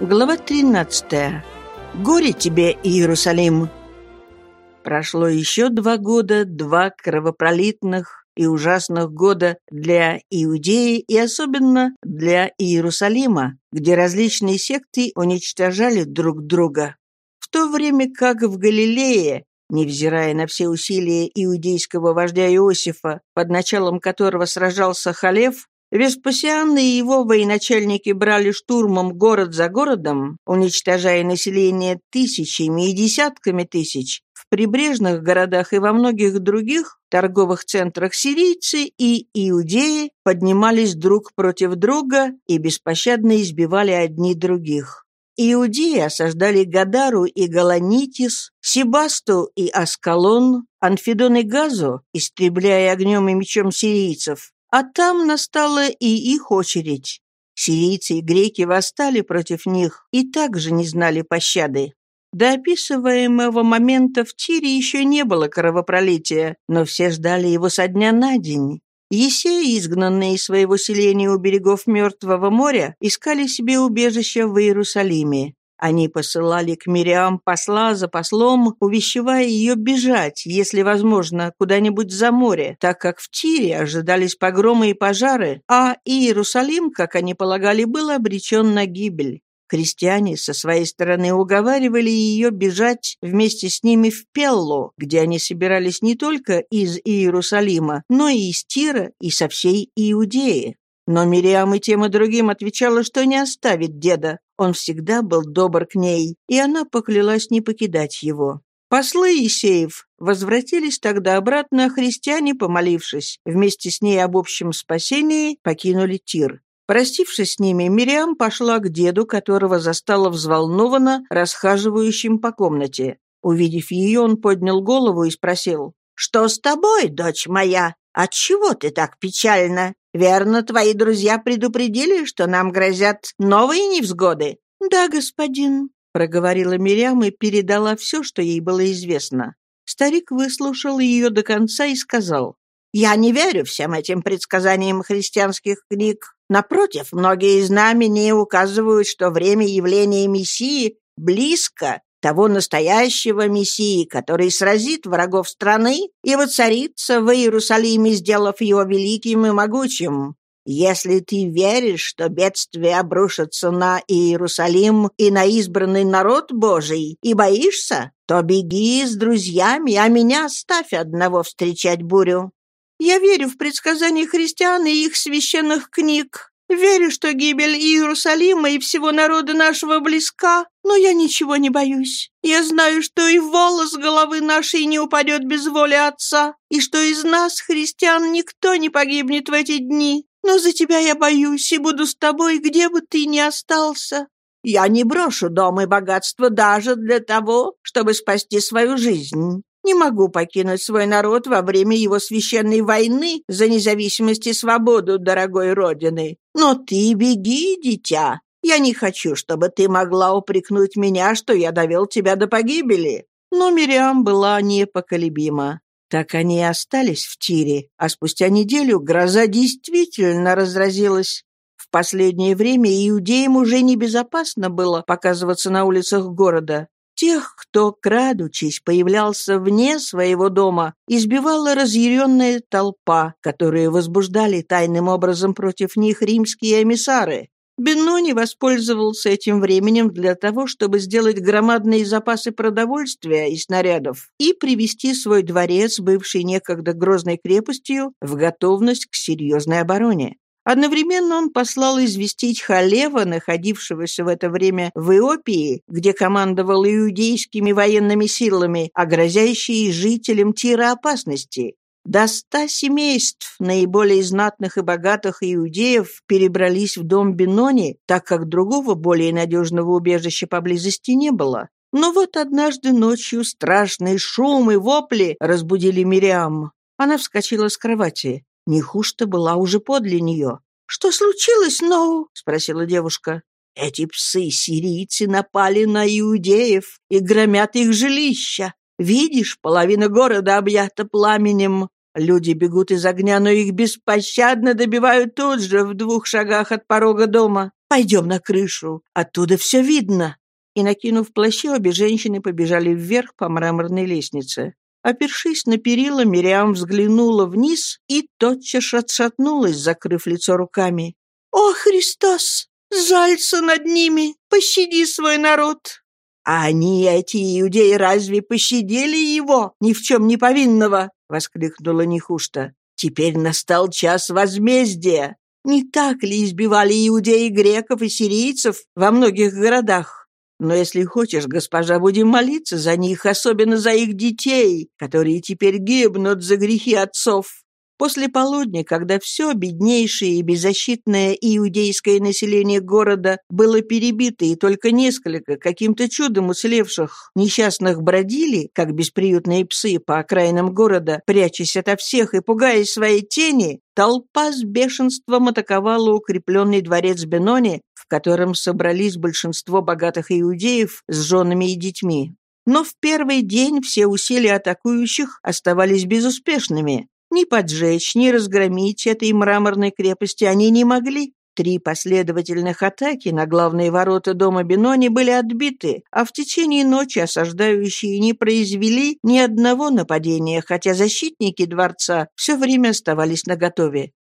Глава 13. Горе тебе, Иерусалим! Прошло еще два года, два кровопролитных и ужасных года для Иудеи и особенно для Иерусалима, где различные секты уничтожали друг друга. В то время как в Галилее, невзирая на все усилия иудейского вождя Иосифа, под началом которого сражался Халев, Веспасиан и его военачальники брали штурмом город за городом, уничтожая население тысячами и десятками тысяч. В прибрежных городах и во многих других торговых центрах сирийцы и иудеи поднимались друг против друга и беспощадно избивали одни других. Иудеи осаждали Гадару и Галанитис, Сибасту и Аскалон, Анфидон и Газу, истребляя огнем и мечом сирийцев, а там настала и их очередь. Сирийцы и греки восстали против них и также не знали пощады. До описываемого момента в Тире еще не было кровопролития, но все ждали его со дня на день. Есеи, изгнанные из своего селения у берегов Мертвого моря, искали себе убежище в Иерусалиме. Они посылали к Мириам посла за послом, увещевая ее бежать, если возможно, куда-нибудь за море, так как в Тире ожидались погромы и пожары, а Иерусалим, как они полагали, был обречен на гибель. Христиане со своей стороны уговаривали ее бежать вместе с ними в Пеллу, где они собирались не только из Иерусалима, но и из Тира и со всей Иудеи. Но Мириам и тем и другим отвечала, что не оставит деда. Он всегда был добр к ней, и она поклялась не покидать его. Послы Исеев возвратились тогда обратно, а христиане, помолившись вместе с ней об общем спасении, покинули Тир. Простившись с ними, Мириам пошла к деду, которого застала взволнованно расхаживающим по комнате. Увидев ее, он поднял голову и спросил, «Что с тобой, дочь моя? Отчего ты так печальна?» Верно, твои друзья предупредили, что нам грозят новые невзгоды?» «Да, господин», — проговорила Мирям и передала все, что ей было известно. Старик выслушал ее до конца и сказал, «Я не верю всем этим предсказаниям христианских книг. Напротив, многие знамения указывают, что время явления Мессии близко, того настоящего Мессии, который сразит врагов страны и воцарится в Иерусалиме, сделав его великим и могучим. Если ты веришь, что бедствие обрушится на Иерусалим и на избранный народ Божий, и боишься, то беги с друзьями, а меня оставь одного встречать бурю. Я верю в предсказания христиан и их священных книг, Верю, что гибель Иерусалима и всего народа нашего близка, но я ничего не боюсь. Я знаю, что и волос головы нашей не упадет без воли Отца, и что из нас, христиан, никто не погибнет в эти дни. Но за тебя я боюсь и буду с тобой, где бы ты ни остался. Я не брошу дом и богатство даже для того, чтобы спасти свою жизнь. Не могу покинуть свой народ во время его священной войны за независимость и свободу дорогой Родины. Но ты беги, дитя. Я не хочу, чтобы ты могла упрекнуть меня, что я довел тебя до погибели». Но Мириам была непоколебима. Так они и остались в тире, а спустя неделю гроза действительно разразилась. В последнее время иудеям уже небезопасно было показываться на улицах города. Тех, кто, крадучись, появлялся вне своего дома, избивала разъяренная толпа, которые возбуждали тайным образом против них римские эмиссары. Беннони воспользовался этим временем для того, чтобы сделать громадные запасы продовольствия и снарядов и привести свой дворец, бывший некогда грозной крепостью, в готовность к серьезной обороне. Одновременно он послал известить Халева, находившегося в это время в Иопии, где командовал иудейскими военными силами, о грозящей жителям Тира опасности. До ста семейств наиболее знатных и богатых иудеев перебрались в дом Бенони, так как другого более надежного убежища поблизости не было. Но вот однажды ночью страшный шум и вопли разбудили Мириам. Она вскочила с кровати. Нехушта была уже подле нее. «Что случилось, Ноу?» — спросила девушка. «Эти псы-сирийцы напали на иудеев и громят их жилища. Видишь, половина города объята пламенем. Люди бегут из огня, но их беспощадно добивают тут же, в двух шагах от порога дома. Пойдем на крышу, оттуда все видно». И, накинув плащи, обе женщины побежали вверх по мраморной лестнице. Опершись на перила, Мириам взглянула вниз и тотчас отшатнулась, закрыв лицо руками. «О, Христос! Жалься над ними! Пощади свой народ!» «А они, эти иудеи, разве пощадили его, ни в чем не повинного?» — воскликнула Нехушта. «Теперь настал час возмездия. Не так ли избивали иудеи греков и сирийцев во многих городах? Но если хочешь, госпожа, будем молиться за них, особенно за их детей, которые теперь гибнут за грехи отцов. После полудня, когда все беднейшее и беззащитное иудейское население города было перебито и только несколько каким-то чудом уцелевших несчастных бродили, как бесприютные псы по окраинам города, прячась ото всех и пугаясь своей тени, толпа с бешенством атаковала укрепленный дворец Бенони, в котором собрались большинство богатых иудеев с женами и детьми. Но в первый день все усилия атакующих оставались безуспешными. Ни поджечь, ни разгромить этой мраморной крепости они не могли. Три последовательных атаки на главные ворота дома Бенони были отбиты, а в течение ночи осаждающие не произвели ни одного нападения, хотя защитники дворца все время оставались наготове.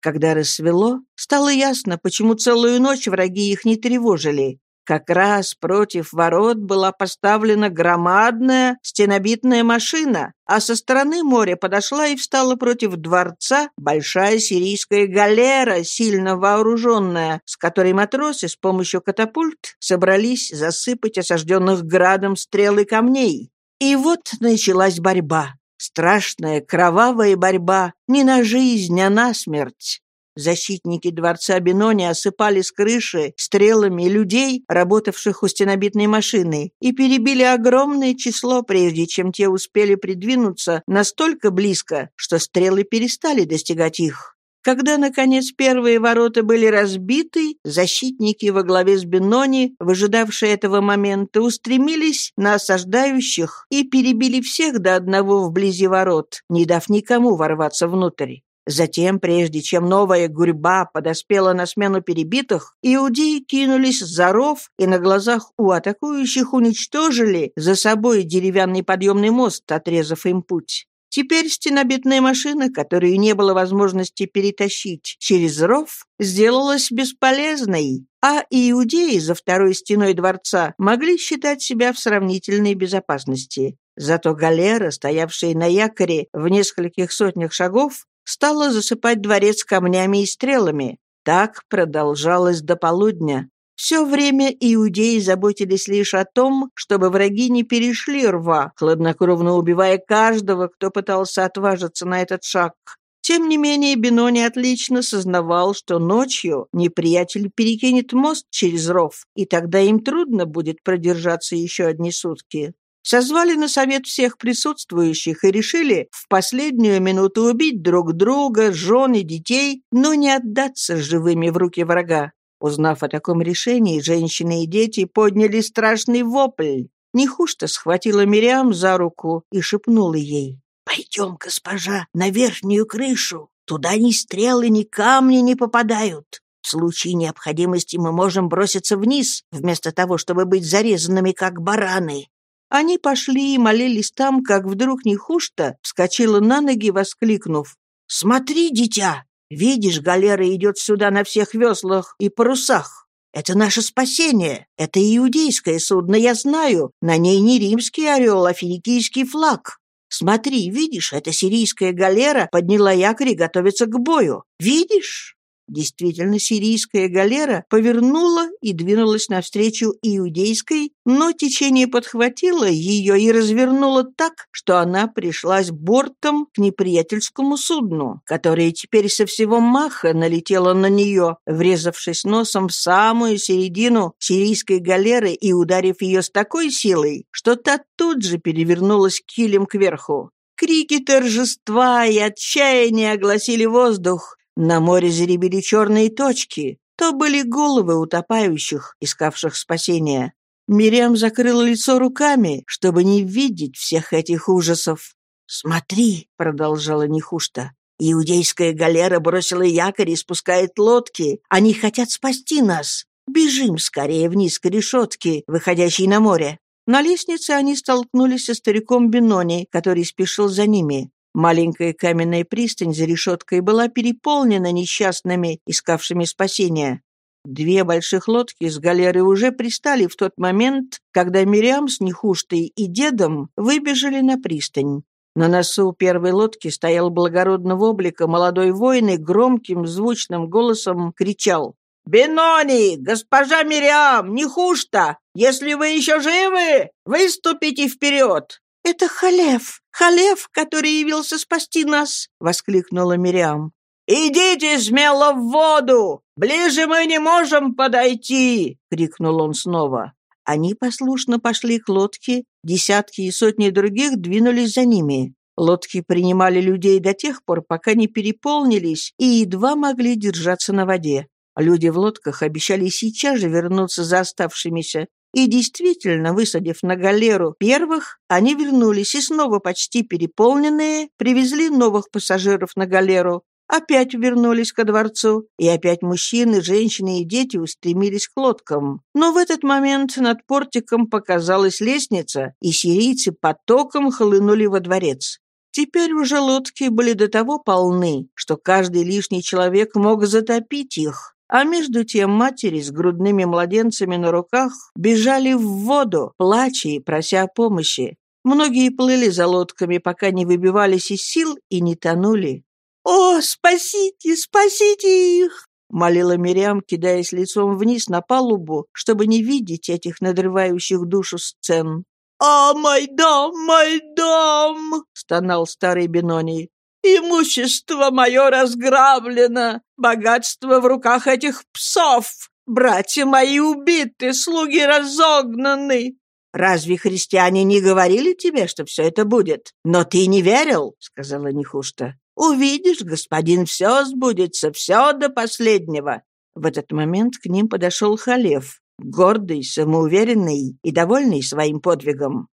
Когда рассвело, стало ясно, почему целую ночь враги их не тревожили. Как раз против ворот была поставлена громадная стенобитная машина, а со стороны моря подошла и встала против дворца большая сирийская галера, сильно вооруженная, с которой матросы с помощью катапульт собрались засыпать осажденных градом стрел и камней. И вот началась борьба. Страшная, кровавая борьба не на жизнь, а на смерть. Защитники дворца Бенони осыпали с крыши стрелами людей, работавших у стенобитной машины, и перебили огромное число, прежде чем те успели придвинуться настолько близко, что стрелы перестали достигать их. Когда, наконец, первые ворота были разбиты, защитники во главе с Бенони, выжидавшие этого момента, устремились на осаждающих и перебили всех до одного вблизи ворот, не дав никому ворваться внутрь. Затем, прежде чем новая гурьба подоспела на смену перебитых, иудеи кинулись за ров и на глазах у атакующих уничтожили за собой деревянный подъемный мост, отрезав им путь. Теперь стенобитная машина, которую не было возможности перетащить через ров, сделалась бесполезной, а иудеи за второй стеной дворца могли считать себя в сравнительной безопасности. Зато галера, стоявшая на якоре в нескольких сотнях шагов, стала засыпать дворец камнями и стрелами. Так продолжалось до полудня. Все время иудеи заботились лишь о том, чтобы враги не перешли рва, хладнокровно убивая каждого, кто пытался отважиться на этот шаг. Тем не менее, Бенони отлично сознавал, что ночью неприятель перекинет мост через ров, и тогда им трудно будет продержаться еще одни сутки. Созвали на совет всех присутствующих и решили в последнюю минуту убить друг друга, жен и детей, но не отдаться живыми в руки врага. Узнав о таком решении, женщины и дети подняли страшный вопль. Нехушто схватила Мириам за руку и шепнула ей. «Пойдем, госпожа, на верхнюю крышу. Туда ни стрелы, ни камни не попадают. В случае необходимости мы можем броситься вниз, вместо того, чтобы быть зарезанными, как бараны. Они пошли и молились там, как вдруг Нехушта вскочила на ноги, воскликнув. «Смотри, дитя! Видишь, галера идет сюда на всех веслах и парусах. Это наше спасение. Это иудейское судно, я знаю. На ней не римский орел, а финикийский флаг. Смотри, видишь, эта сирийская галера подняла якорь и готовится к бою. Видишь?» Действительно, сирийская галера повернула и двинулась навстречу иудейской, но течение подхватило ее и развернуло так, что она пришлась бортом к неприятельскому судну, которое теперь со всего маха налетело на нее, врезавшись носом в самую середину сирийской галеры и ударив ее с такой силой, что та тут же перевернулась килем кверху. Крики торжества и отчаяния огласили воздух, на море заребили черные точки. То были головы утопающих, искавших спасения. Мириам закрыла лицо руками, чтобы не видеть всех этих ужасов. «Смотри», — продолжала Нехушта, — «иудейская галера бросила якорь и спускает лодки. Они хотят спасти нас. Бежим скорее вниз к решетке, выходящей на море». На лестнице они столкнулись со стариком Бенони, который спешил за ними. Маленькая каменная пристань за решеткой была переполнена несчастными, искавшими спасения. Две больших лодки с галеры уже пристали в тот момент, когда Мириам с Нехуштой и дедом выбежали на пристань. На носу первой лодки стоял благородного облика молодой воин и громким звучным голосом кричал «Бенони! Госпожа Мириам! Нехушта! Если вы еще живы, выступите вперед!» «Это Халев! Халев, который явился спасти нас!» — воскликнула Мириам. «Идите смело в воду! Ближе мы не можем подойти!» — крикнул он снова. Они послушно пошли к лодке, десятки и сотни других двинулись за ними. Лодки принимали людей до тех пор, пока не переполнились и едва могли держаться на воде. Люди в лодках обещали сейчас же вернуться за оставшимися, и действительно, высадив на галеру первых, они вернулись и снова почти переполненные, привезли новых пассажиров на галеру, опять вернулись ко дворцу, и опять мужчины, женщины и дети устремились к лодкам. Но в этот момент над портиком показалась лестница, и сирийцы потоком хлынули во дворец. Теперь уже лодки были до того полны, что каждый лишний человек мог затопить их, а между тем матери с грудными младенцами на руках бежали в воду, плача и прося помощи. Многие плыли за лодками, пока не выбивались из сил и не тонули. «О, спасите, спасите их!» — молила Мириам, кидаясь лицом вниз на палубу, чтобы не видеть этих надрывающих душу сцен. «А, мой дом, мой дом!» — стонал старый Беноний. «Имущество мое разграблено, богатство в руках этих псов, братья мои убиты, слуги разогнаны». «Разве христиане не говорили тебе, что все это будет? Но ты не верил», — сказала Нехушта. Увидишь, господин, все сбудется, все до последнего». В этот момент к ним подошел Халев, гордый, самоуверенный и довольный своим подвигом.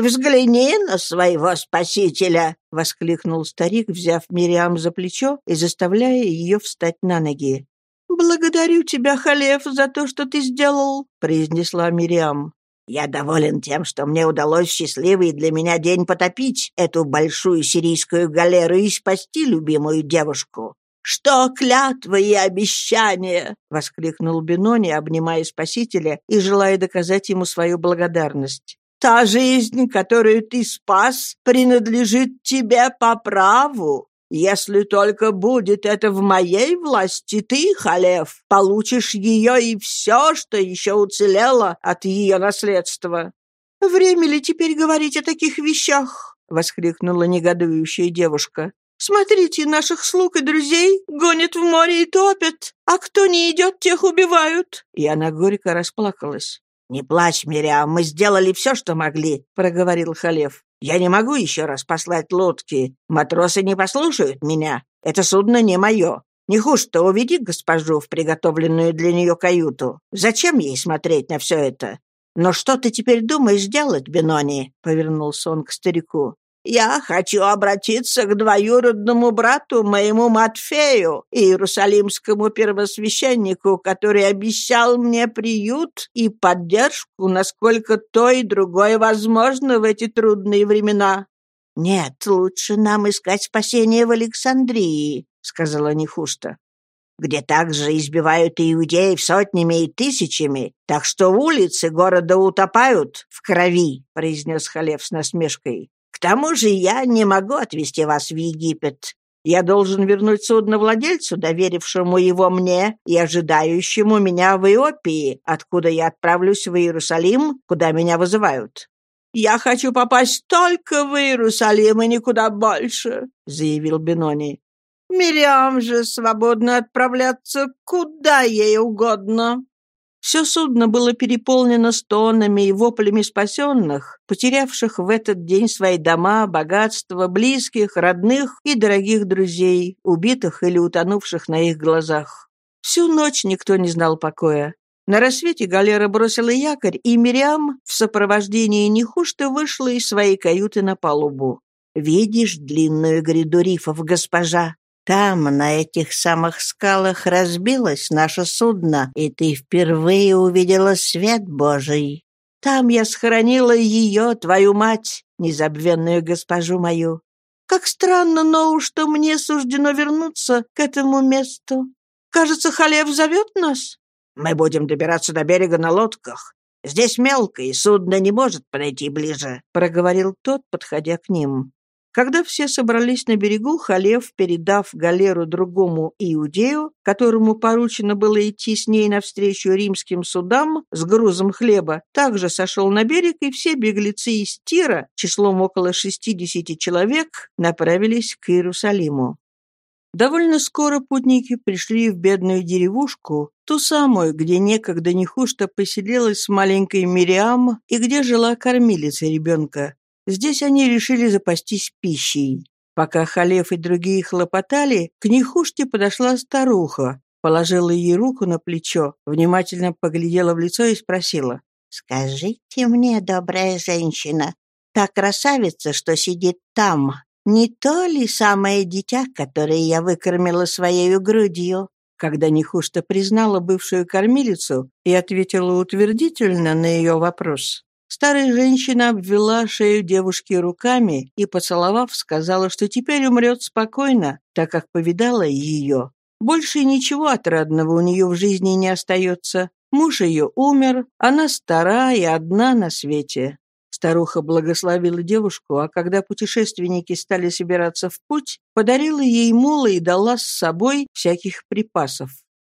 «Взгляни на своего спасителя!» — воскликнул старик, взяв Мириам за плечо и заставляя ее встать на ноги. «Благодарю тебя, Халев, за то, что ты сделал», — произнесла Мириам. Я доволен тем, что мне удалось счастливый для меня день потопить эту большую сирийскую галеру и спасти любимую девушку. «Что клятвы и обещания!» — воскликнул Бенони, обнимая спасителя и желая доказать ему свою благодарность. «Та жизнь, которую ты спас, принадлежит тебе по праву. Если только будет это в моей власти, ты, Халев, получишь ее и все, что еще уцелело от ее наследства». «Время ли теперь говорить о таких вещах?» — воскликнула негодующая девушка. «Смотрите, наших слуг и друзей гонят в море и топят, а кто не идет, тех убивают». И она горько расплакалась. «Не плачь, Мириам, мы сделали все, что могли», — проговорил Халев. Я не могу еще раз послать лодки. Матросы не послушают меня. Это судно не мое. Не хуже-то уведи госпожу в приготовленную для нее каюту. Зачем ей смотреть на все это? Но что ты теперь думаешь делать, Бенони?» — повернулся он к старику. Я хочу обратиться к двоюродному брату моему Матфею, иерусалимскому первосвященнику, который обещал мне приют и поддержку, насколько то и другое возможно в эти трудные времена. «Нет, лучше нам искать спасение в Александрии», — сказала Нехушта где также избивают иудеев сотнями и тысячами, так что улицы города утопают в крови», — произнес Халев с насмешкой. К тому же я не могу отвезти вас в Египет. Я должен вернуть судно владельцу, доверившему его мне и ожидающему меня в Иопии, откуда я отправлюсь в Иерусалим, куда меня вызывают. «Я хочу попасть только в Иерусалим и никуда больше», — заявил Бенони. «Мириам же свободно отправляться куда ей угодно». Все судно было переполнено стонами и воплями спасенных, потерявших в этот день свои дома, богатства, близких, родных и дорогих друзей, убитых или утонувших на их глазах. Всю ночь никто не знал покоя. На рассвете галера бросила якорь, и Мириам в сопровождении Нехушты вышла из своей каюты на палубу. «Видишь длинную гряду рифов, госпожа?» Там, на этих самых скалах, разбилось наше судно, и ты впервые увидела свет Божий. Там я схоронила ее, твою мать, незабвенную госпожу мою. Как странно, но что мне суждено вернуться к этому месту. Кажется, Халев зовет нас. Мы будем добираться до берега на лодках. Здесь мелко, и судно не может подойти ближе», — проговорил тот, подходя к ним. Когда все собрались на берегу, Халев, передав галеру другому иудею, которому поручено было идти с ней навстречу римским судам с грузом хлеба, также сошел на берег, и все беглецы из Тира, числом около 60 человек, направились к Иерусалиму. Довольно скоро путники пришли в бедную деревушку, ту самую, где некогда Нехушта поселилась с маленькой Мириам и где жила кормилица ребенка. Здесь они решили запастись пищей. Пока Халев и другие хлопотали, к Нехуште подошла старуха, положила ей руку на плечо, внимательно поглядела в лицо и спросила. «Скажите мне, добрая женщина, та красавица, что сидит там, не то ли самое дитя, которое я выкормила своей грудью?» Когда Нехушта признала бывшую кормилицу и ответила утвердительно на ее вопрос, старая женщина обвела шею девушки руками и, поцеловав, сказала, что теперь умрет спокойно, так как повидала ее. Больше ничего отрадного у нее в жизни не остается. Муж ее умер, она стара и одна на свете. Старуха благословила девушку, а когда путешественники стали собираться в путь, подарила ей мула и дала с собой всяких припасов.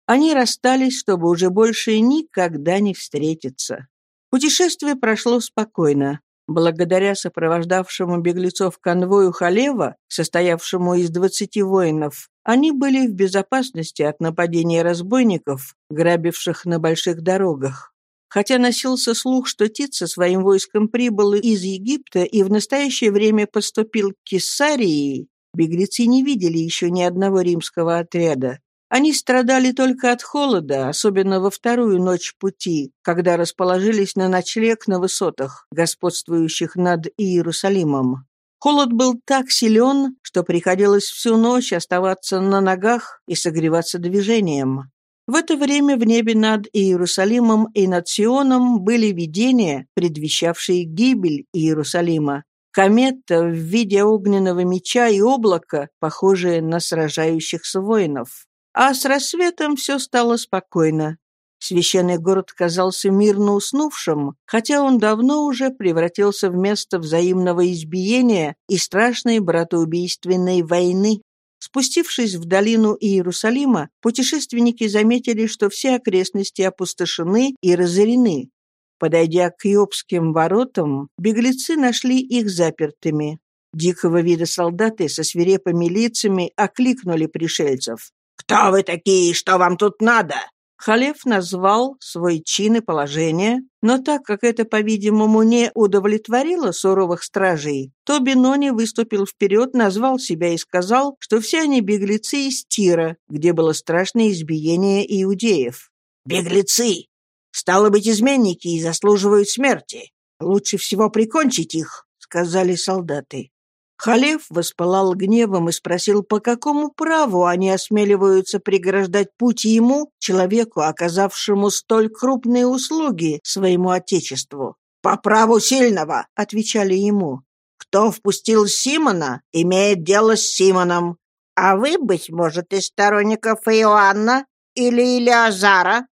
Они расстались, чтобы уже больше никогда не встретиться. Путешествие прошло спокойно. Благодаря сопровождавшему беглецов конвою Халева, состоявшему из двадцати воинов, они были в безопасности от нападения разбойников, грабивших на больших дорогах. Хотя носился слух, что Тит со своим войском прибыл из Египта и в настоящее время поступил к Кесарии, беглецы не видели еще ни одного римского отряда. Они страдали только от холода, особенно во вторую ночь пути, когда расположились на ночлег на высотах, господствующих над Иерусалимом. Холод был так силен, что приходилось всю ночь оставаться на ногах и согреваться движением. В это время в небе над Иерусалимом и над Сионом были видения, предвещавшие гибель Иерусалима. Комета в виде огненного меча и облака, похожие на сражающихся воинов. А с рассветом все стало спокойно. Священный город казался мирно уснувшим, хотя он давно уже превратился в место взаимного избиения и страшной братоубийственной войны. Спустившись в долину Иерусалима, путешественники заметили, что все окрестности опустошены и разорены. Подойдя к Иопским воротам, беглецы нашли их запертыми. Дикого вида солдаты со свирепыми лицами окликнули пришельцев. «Кто вы такие? Что вам тут надо?» Халев назвал свой чин и положение, но так как это, по-видимому, не удовлетворило суровых стражей, то Бенони выступил вперед, назвал себя и сказал, что все они беглецы из Тира, где было страшное избиение иудеев. «Беглецы! Стало быть, изменники и заслуживают смерти. Лучше всего прикончить их», — сказали солдаты. Халев воспылал гневом и спросил, по какому праву они осмеливаются преграждать путь ему, человеку, оказавшему столь крупные услуги своему отечеству. «По праву сильного», — отвечали ему. «Кто впустил Симона, имеет дело с Симоном. А вы, быть может, из сторонников Иоанна или Илиазара?»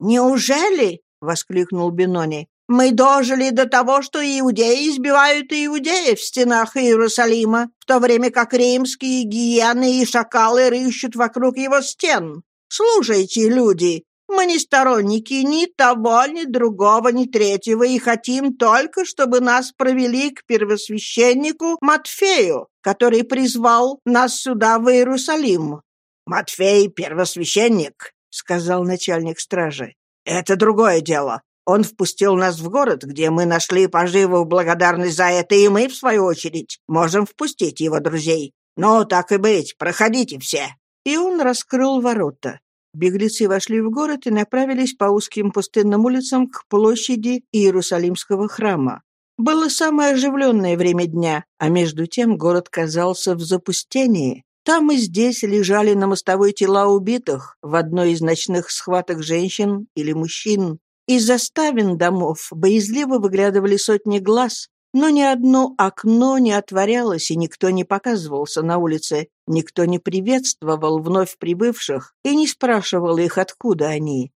«Неужели?» — воскликнул Бенони. Мы дожили до того, что иудеи избивают иудеев в стенах Иерусалима, в то время как римские гиены и шакалы рыщут вокруг его стен. Слушайте, люди, мы не сторонники ни того, ни другого, ни третьего, и хотим только, чтобы нас провели к первосвященнику Матфею, который призвал нас сюда, в Иерусалим». «Матфей — первосвященник», — сказал начальник стражи. «Это другое дело. Он впустил нас в город, где мы нашли поживу в благодарность за это, и мы, в свою очередь, можем впустить его друзей. Ну, так и быть, проходите все». И он раскрыл ворота. Беглецы вошли в город и направились по узким пустынным улицам к площади Иерусалимского храма. Было самое оживленное время дня, а между тем город казался в запустении. Там и здесь лежали на мостовой тела убитых в одной из ночных схваток женщин или мужчин. Из заставин домов боязливо выглядывали сотни глаз, но ни одно окно не отворялось, и никто не показывался на улице, никто не приветствовал вновь прибывших и не спрашивал их, откуда они.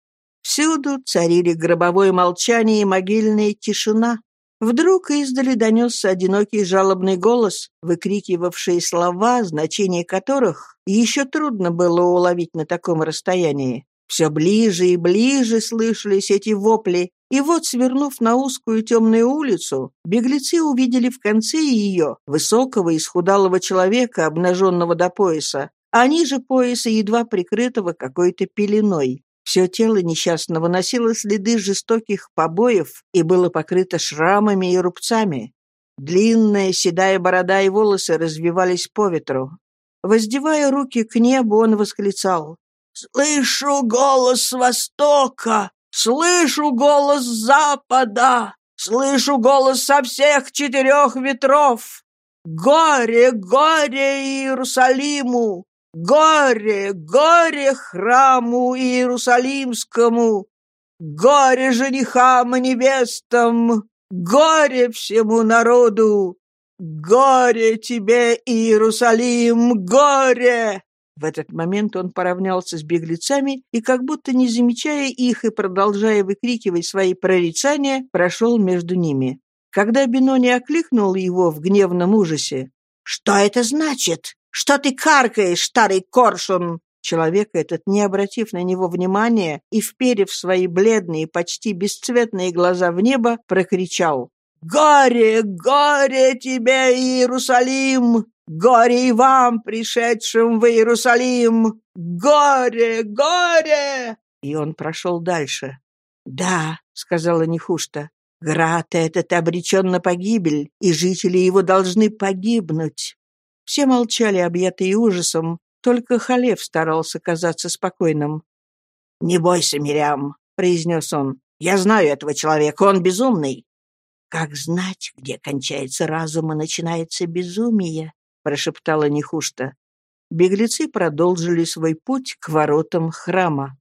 Всюду царили гробовое молчание и могильная тишина. Вдруг издали донесся одинокий жалобный голос, выкрикивавший слова, значение которых еще трудно было уловить на таком расстоянии. Все ближе и ближе слышались эти вопли, и вот, свернув на узкую темную улицу, беглецы увидели в конце ее высокого и схудалого человека, обнаженного до пояса, а ниже пояса едва прикрытого какой-то пеленой. Все тело несчастного носило следы жестоких побоев и было покрыто шрамами и рубцами. Длинная седая борода и волосы развивались по ветру. Воздевая руки к небу, он восклицал «Слышу голос Востока! Слышу голос Запада! Слышу голос со всех четырех ветров! Горе, горе Иерусалиму! Горе, горе храму Иерусалимскому! Горе женихам и невестам! Горе всему народу! Горе тебе, Иерусалим, горе!» В этот момент он поравнялся с беглецами и, как будто не замечая их и продолжая выкрикивать свои прорицания, прошел между ними. Когда Бинони окликнул его в гневном ужасе, «Что это значит? Что ты каркаешь, старый коршун?» Человек этот, не обратив на него внимания и вперев свои бледные, почти бесцветные глаза в небо, прокричал «Горе, горе тебе, Иерусалим! Горе и вам, пришедшим в Иерусалим! Горе, горе!» И он прошел дальше. «Да», — сказала Нехушта, — «град этот обречен на погибель, и жители его должны погибнуть. Все молчали, объятые ужасом, только Халев старался казаться спокойным. «Не бойся, Мирям», — произнес он. «Я знаю этого человека, он безумный». «Как знать, где кончается разум и начинается безумие?» — прошептала Нехушта. Беглецы продолжили свой путь к воротам храма.